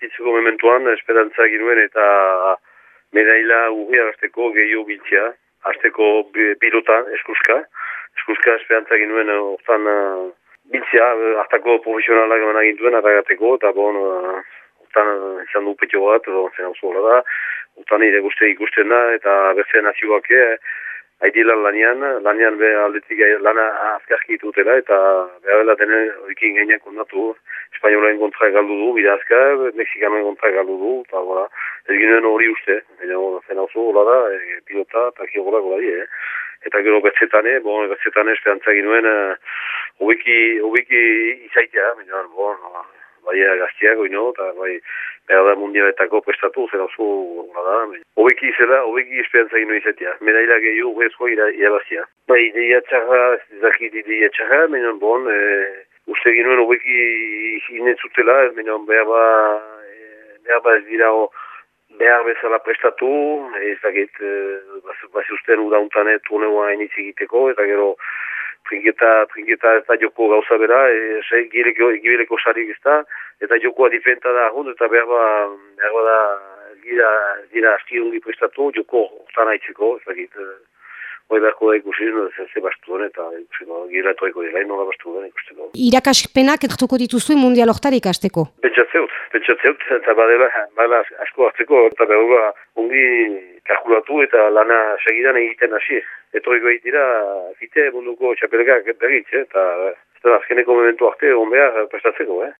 partitzeko mementuan, esperantza ginuen eta medaila urri arasteko gehiago biltzea, arasteko pilota, eskuska, eskuska esperantza ginuen hortan uh, biltzea, hartako profesionalak eman agintuen, arragateko, eta bon, uh, hortan izan du petio bat, zen hau da, hortan ere guzti ikusten da, eta berze nazioak, eh, haidila lanian, lanian be aldetik lana azkarki ditutela, eta behar dela dene horikin gainak ondatu, Espainolaen kontra galdu du, bide azkar, Mexikanen kontra galdu du, eta voilà. ez ginen hori uste, baina zen hau zu, hola da, e, pilota, eta kiogora gola die, eh? Eta gero betzetane, bon, betzetane esperantza ginuen, hobeki, uh, hobeki izaitea, baina, bon, bai gaztiago ino, eta bai behar da mundialetako prestatu, zer oso da, hobeki izela, hobeki esperantza gino izatea, medaila gehiu urrezko irabazia. Bai, ideia txarra, ez dakit ideia txarra, baina bon, e, uste ginoen hobeki inetzutela, baina behar ba, e, behar ba ez dira o, behar bezala prestatu, ez dakit, e, basi usten udauntanet uneua iniz egiteko, eta gero trinketa, trinketa eta joko gauza bera, e, gibeleko sarik ez da, eta jokoa difenta da ahond, eta behar ba, behar ba da, gira, gira aski ongi prestatu, joko hortan haitzeko, ez dakit, e, Hoi beharko da ikusi, no, ze, bastu den, eta ikusi, no, gira etoiko dira, nola bastu den ikusteko. Irakaspenak ertuko dituzue mundial oktarik azteko? Pentsatzeut, pentsatzeut, eta badela, badela asko hartzeko, eta behar ongi kalkulatu eta lana segidan egiten hasi. Etoriko egitira, fite munduko txapelgak berriz, eta, eta azkeneko momentu arte, on behar prestatzeko, eh?